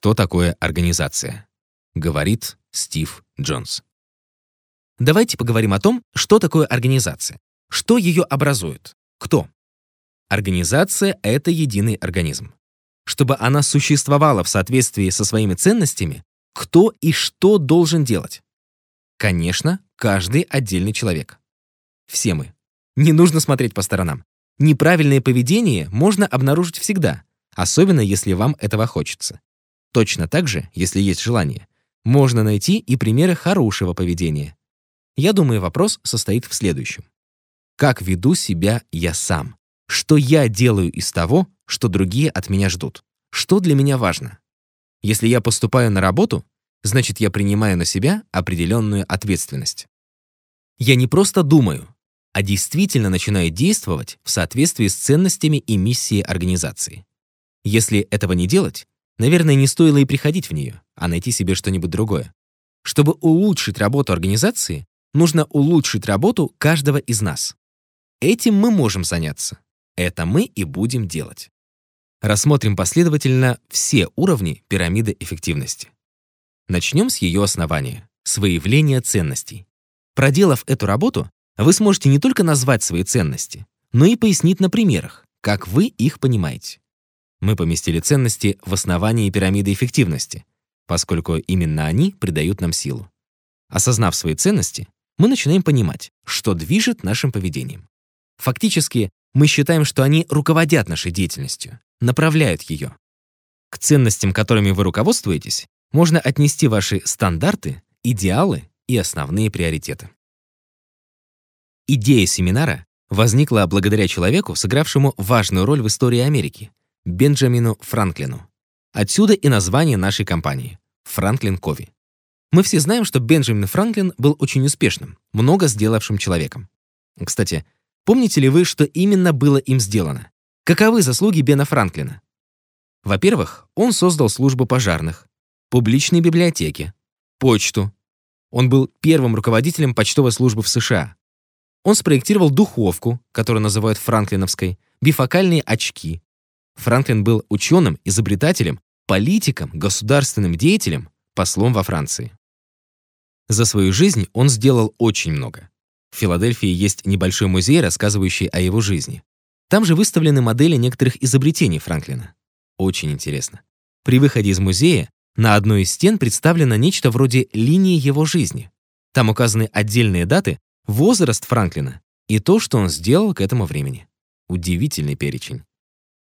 Что такое организация? Говорит Стив Джонс. Давайте поговорим о том, что такое организация. Что ее образует? Кто? Организация — это единый организм. Чтобы она существовала в соответствии со своими ценностями, кто и что должен делать? Конечно, каждый отдельный человек. Все мы. Не нужно смотреть по сторонам. Неправильное поведение можно обнаружить всегда, особенно если вам этого хочется. Точно так же, если есть желание, можно найти и примеры хорошего поведения. Я думаю, вопрос состоит в следующем. Как веду себя я сам? Что я делаю из того, что другие от меня ждут? Что для меня важно? Если я поступаю на работу, значит, я принимаю на себя определенную ответственность. Я не просто думаю, а действительно начинаю действовать в соответствии с ценностями и миссией организации. Если этого не делать, наверное, не стоило и приходить в нее, а найти себе что-нибудь другое. Чтобы улучшить работу организации, нужно улучшить работу каждого из нас. Этим мы можем заняться. Это мы и будем делать. Рассмотрим последовательно все уровни пирамиды эффективности. Начнем с ее основания — с выявления ценностей. Проделав эту работу, вы сможете не только назвать свои ценности, но и пояснить на примерах, как вы их понимаете. Мы поместили ценности в основании пирамиды эффективности, поскольку именно они придают нам силу. Осознав свои ценности, мы начинаем понимать, что движет нашим поведением. Фактически, мы считаем, что они руководят нашей деятельностью, направляют ее. К ценностям, которыми вы руководствуетесь, можно отнести ваши стандарты, идеалы и основные приоритеты. Идея семинара возникла благодаря человеку, сыгравшему важную роль в истории Америки — Бенджамину Франклину. Отсюда и название нашей компании — Франклин Кови. Мы все знаем, что Бенджамин Франклин был очень успешным, много сделавшим человеком. Кстати, помните ли вы, что именно было им сделано? Каковы заслуги Бена Франклина? Во-первых, он создал службу пожарных, публичные библиотеки, почту. Он был первым руководителем почтовой службы в США. Он спроектировал духовку, которую называют франклиновской, бифокальные очки. Франклин был ученым, изобретателем, политиком, государственным деятелем, послом во Франции. За свою жизнь он сделал очень много. В Филадельфии есть небольшой музей, рассказывающий о его жизни. Там же выставлены модели некоторых изобретений Франклина. Очень интересно. При выходе из музея на одной из стен представлено нечто вроде линии его жизни. Там указаны отдельные даты, возраст Франклина и то, что он сделал к этому времени. Удивительный перечень.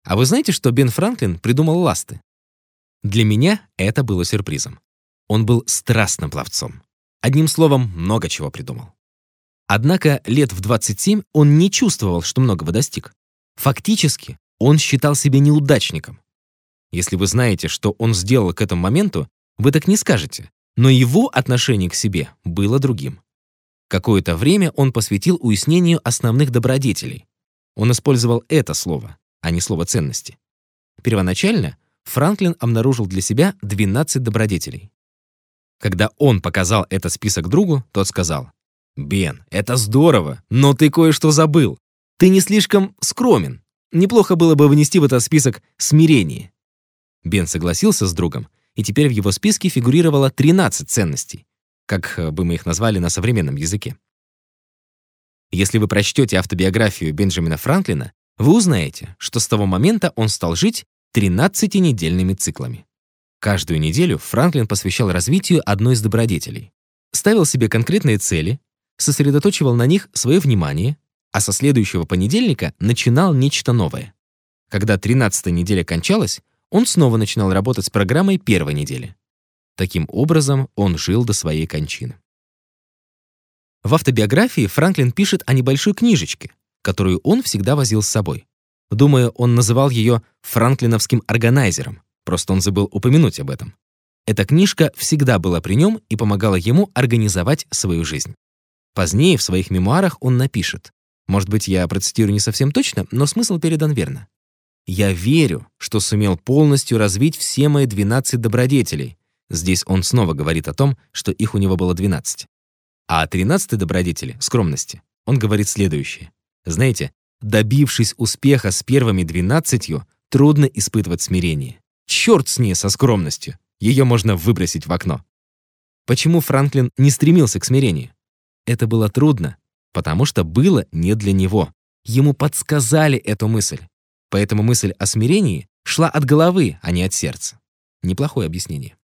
А вы знаете, что Бен Франклин придумал ласты? Для меня это было сюрпризом. Он был страстным пловцом. Одним словом, много чего придумал. Однако лет в 27 он не чувствовал, что многого достиг. Фактически, он считал себя неудачником. Если вы знаете, что он сделал к этому моменту, вы так не скажете, но его отношение к себе было другим. Какое-то время он посвятил уяснению основных добродетелей. Он использовал это слово, а не слово ценности. Первоначально Франклин обнаружил для себя 12 добродетелей. Когда он показал этот список другу, тот сказал, «Бен, это здорово, но ты кое-что забыл. Ты не слишком скромен. Неплохо было бы внести в этот список смирение». Бен согласился с другом, и теперь в его списке фигурировало 13 ценностей, как бы мы их назвали на современном языке. Если вы прочтете автобиографию Бенджамина Франклина, вы узнаете, что с того момента он стал жить 13-недельными циклами. Каждую неделю Франклин посвящал развитию одной из добродетелей. Ставил себе конкретные цели, сосредоточивал на них свое внимание, а со следующего понедельника начинал нечто новое. Когда 13-я неделя кончалась, он снова начинал работать с программой первой недели. Таким образом, он жил до своей кончины. В автобиографии Франклин пишет о небольшой книжечке, которую он всегда возил с собой. Думаю, он называл ее «франклиновским органайзером», Просто он забыл упомянуть об этом. Эта книжка всегда была при нем и помогала ему организовать свою жизнь. Позднее в своих мемуарах он напишет, может быть, я процитирую не совсем точно, но смысл передан верно. «Я верю, что сумел полностью развить все мои 12 добродетелей». Здесь он снова говорит о том, что их у него было 12. А о 13 добродетели, скромности, он говорит следующее. Знаете, добившись успеха с первыми 12, трудно испытывать смирение. Черт с ней со скромностью. Ее можно выбросить в окно. Почему Франклин не стремился к смирению? Это было трудно, потому что было не для него. Ему подсказали эту мысль. Поэтому мысль о смирении шла от головы, а не от сердца. Неплохое объяснение.